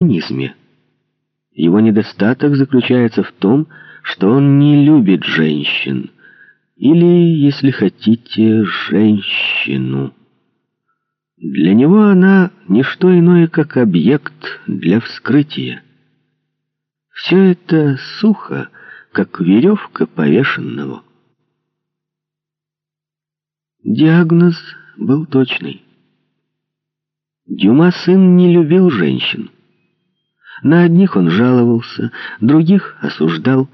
эксгибиционизме. Его недостаток заключается в том, что он не любит женщин, или, если хотите, женщину. Для него она не что иное, как объект для вскрытия. Все это сухо, как веревка повешенного. Диагноз был точный. Дюма сын не любил женщин. На одних он жаловался, других осуждал.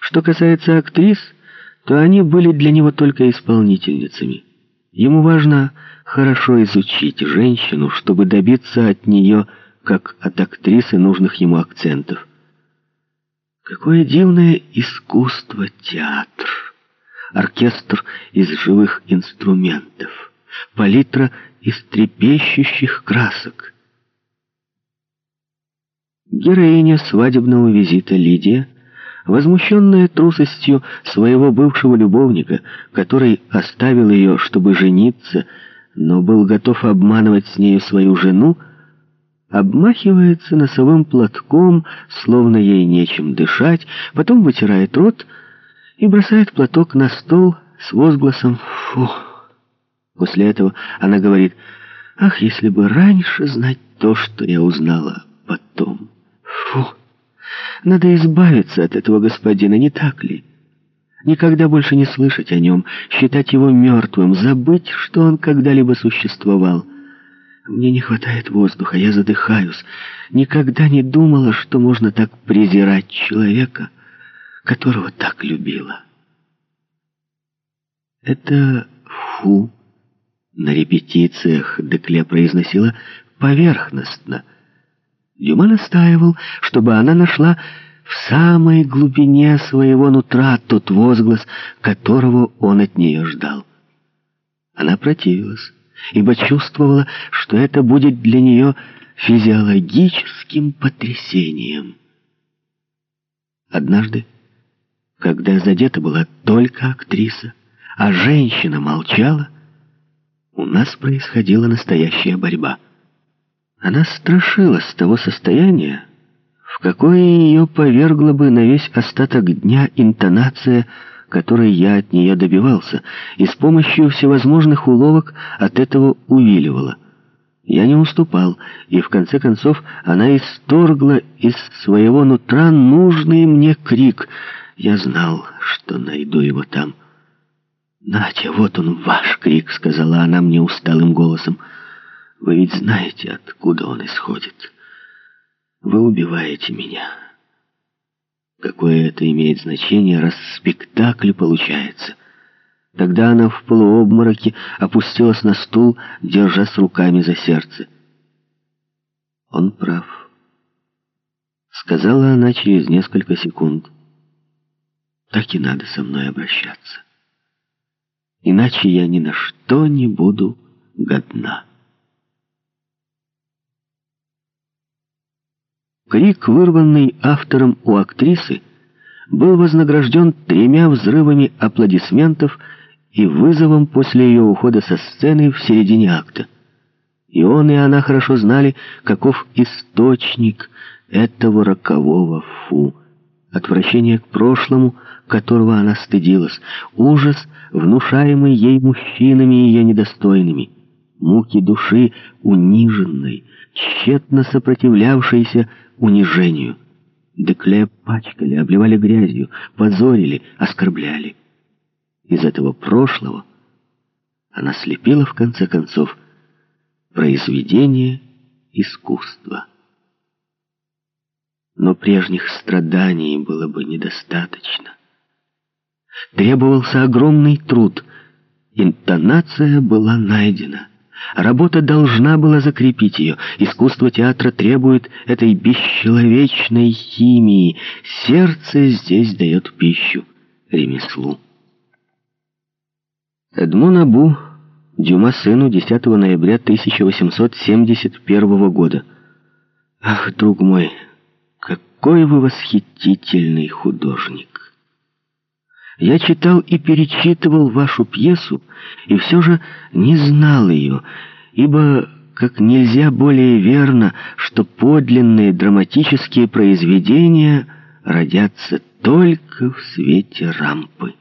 Что касается актрис, то они были для него только исполнительницами. Ему важно хорошо изучить женщину, чтобы добиться от нее, как от актрисы, нужных ему акцентов. Какое дивное искусство театр! Оркестр из живых инструментов, палитра из трепещущих красок — Героиня свадебного визита Лидия, возмущенная трусостью своего бывшего любовника, который оставил ее, чтобы жениться, но был готов обманывать с нею свою жену, обмахивается носовым платком, словно ей нечем дышать, потом вытирает рот и бросает платок на стол с возгласом «Фу». После этого она говорит «Ах, если бы раньше знать то, что я узнала потом». Фу, надо избавиться от этого господина, не так ли? Никогда больше не слышать о нем, считать его мертвым, забыть, что он когда-либо существовал. Мне не хватает воздуха, я задыхаюсь. Никогда не думала, что можно так презирать человека, которого так любила. Это «фу» на репетициях Декле произносила поверхностно — Дюма настаивал, чтобы она нашла в самой глубине своего нутра тот возглас, которого он от нее ждал. Она противилась, ибо чувствовала, что это будет для нее физиологическим потрясением. Однажды, когда задета была только актриса, а женщина молчала, у нас происходила настоящая борьба — она страшилась того состояния, в какое ее повергла бы на весь остаток дня интонация, которой я от нее добивался, и с помощью всевозможных уловок от этого увиливала. Я не уступал, и в конце концов она исторгла из своего нутра нужный мне крик. Я знал, что найду его там. «Натя, вот он, ваш крик», — сказала она мне усталым голосом. Вы ведь знаете, откуда он исходит. Вы убиваете меня. Какое это имеет значение, раз спектакль получается? Тогда она в полуобмороке опустилась на стул, держась руками за сердце. Он прав. Сказала она через несколько секунд. Так и надо со мной обращаться. Иначе я ни на что не буду годна. Крик, вырванный автором у актрисы, был вознагражден тремя взрывами аплодисментов и вызовом после ее ухода со сцены в середине акта. И он, и она хорошо знали, каков источник этого рокового фу. Отвращение к прошлому, которого она стыдилась, ужас, внушаемый ей мужчинами ее недостойными, муки души униженной, тщетно сопротивлявшейся унижению. Декле пачкали, обливали грязью, позорили, оскорбляли. Из этого прошлого она слепила, в конце концов, произведение искусства. Но прежних страданий было бы недостаточно. Требовался огромный труд. Интонация была найдена. Работа должна была закрепить ее. Искусство театра требует этой бесчеловечной химии. Сердце здесь дает пищу ремеслу. Эдмон Абу, Дюма сыну, 10 ноября 1871 года. Ах, друг мой, какой вы восхитительный художник! Я читал и перечитывал вашу пьесу, и все же не знал ее, ибо как нельзя более верно, что подлинные драматические произведения родятся только в свете рампы.